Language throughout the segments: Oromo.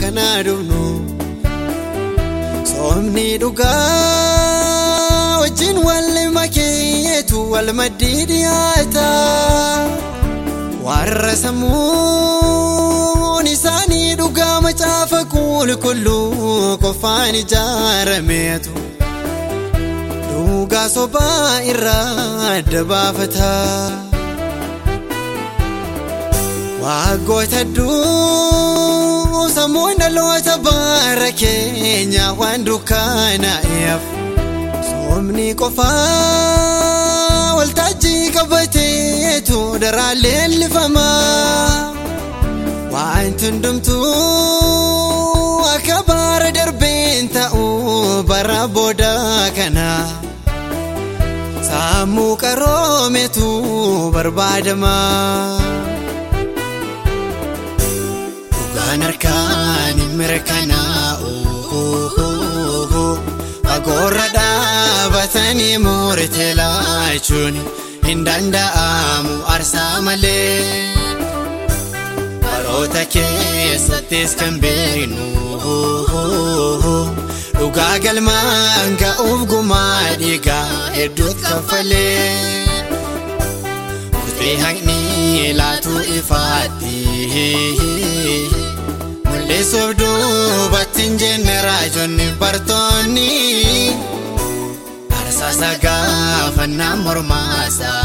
kanaa dhufnu soomni dhugaa wajjin wal makeetu wal maddii dhiyaata warra sammuun isaanii dhugaa macaafa qulqulluu qofaan ijaarameetu dhugaa sobaa irraa adda baafata. Waggoota hedduu sammuun dhaloota bara keenya waan dukkaanaa'eef soomni qofaa waltajjii qabateetu daraa leellifama waan hundumtuu akka bara darbeen ta'u bara booda kana sammuu qaroometu barbaadama. Dhugaan harkaan mirkanaa'u fagoorra dhaabatanii murtee laachuun hin danda'amu aarsaa malee baroota keessattis kan beeknu dhugaa galmaan ga'uuf gumaa dhiigaa hedduutu kaffalee. Kutee haqni laatu ifaatti mul'isuuf duubatti hin jenne raajonni bartoonni harsaasa gaafannaan mormaasaa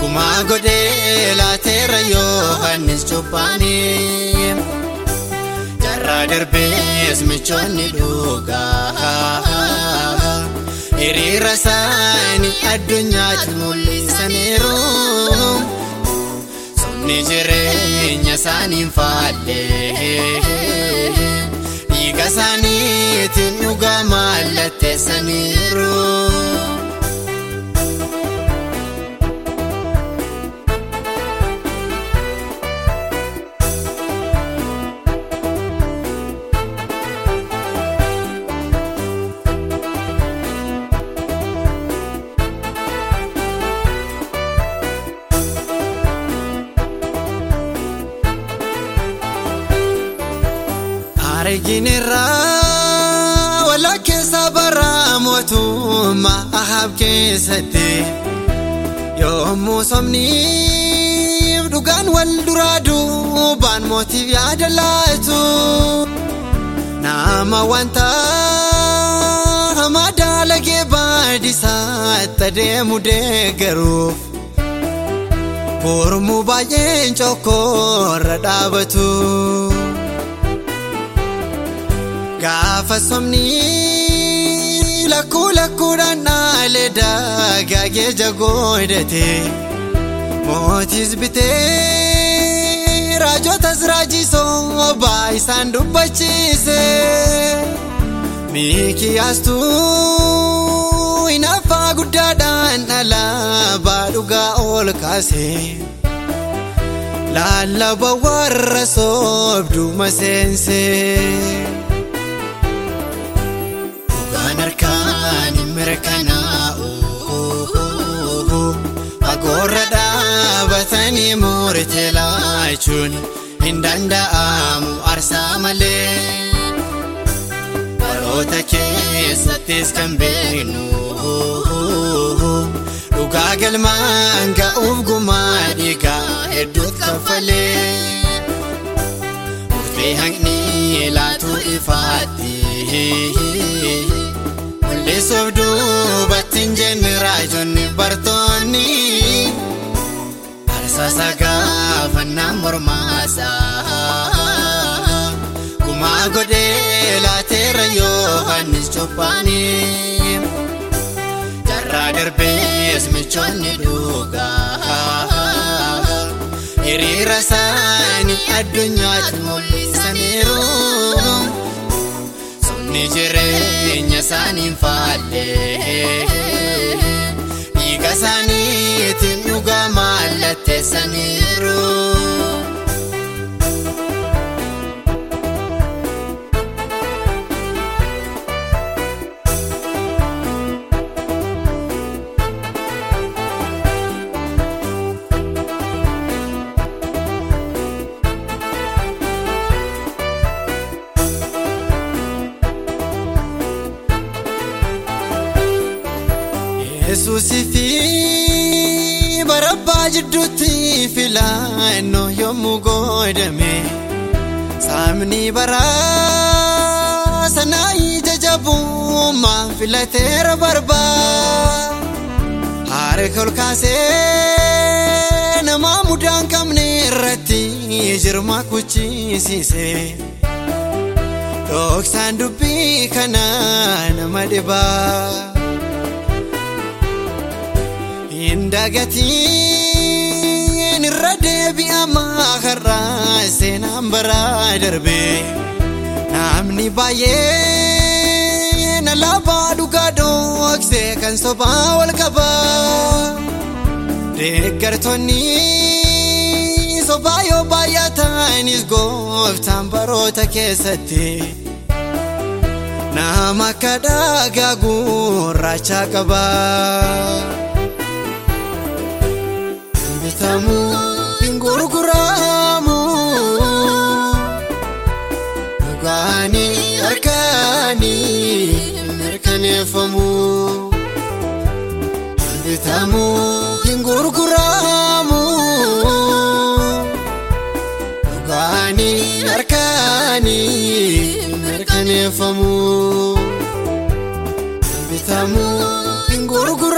gumaa godhee laateera Yohaannis Cuuphaanii jarraa darbees michoonni dhugaa. hiriira isaanii addunyaatti mul'isaniiru isaaniin faallee dhiiga isaaniitiin dhugaa mallatteessaniiru. Argineerraa walakkeessa bara mootummaa Ahaab keessatti yommuu somniif dhugaan wal duraa duubaan mootiif yaada laatu nama wanta hamaa daalagee baadisaatti adeemu deeggaruuf gurmuu baay'een cokkoorra dhaabatu. Gaafa somni lakkuu lakkuudhaan dhaalee dagaagee jagoo hidhatee mootis bitee raajotas raajii soobaa isaan dubbachiise miikiyaastuu hinaaffaa guddaadhaan alaabaa dhugaa ol kaasee laallaba warra soobduu maseensee. harkaan mirkanaa'u fagoorra dhaabatanii murtee laachuun hin danda'amu aarsaa malee baroota keessattis kan beeknu dhugaa galmaan ga'uuf gumaa dhiigaa hedduutu kaffalee murtee haqni laatu ifaatti. mul'isuuf duubatti hin jenne raajonni bartoonni harsaasa gaafannaan mormaasaa gumaa godhee laateera Yohaannis Cuuphaanii jarraa darbees michoonni dhugaa hiriira isaanii addunyaatti mul'isaniiru. Ni jireenya isaaniin faallee dhiiga isaaniitiin dhugaa mallatteessaniiru. Yesuusii fi barabbaa jidduutti filannoo yommuu godhame saamni baraa sanaa ija jabummaa filateera barbaa harka ol kaasee nama mudaan qabne irratti jirma kuchisiise dhoksaan dubbii kana nama dhibaa. Indagatiin irra deebi'amaa karraa seenaan baraa darbe namni baay'een alaabaa dhugaa dhoksee kan sobaa wal qabaa deeggartoonni sobaa yoo baay'atanis gooftaan baroota keessatti nama akka dhagaa gurraacha qabaa. Bitamu hin gurguramu dhugaanii harkaanii mirkaneeffamu bitamu hin gurguramu dhugaanii harkaanii mirkaneeffamu bitamu hin gurguramu.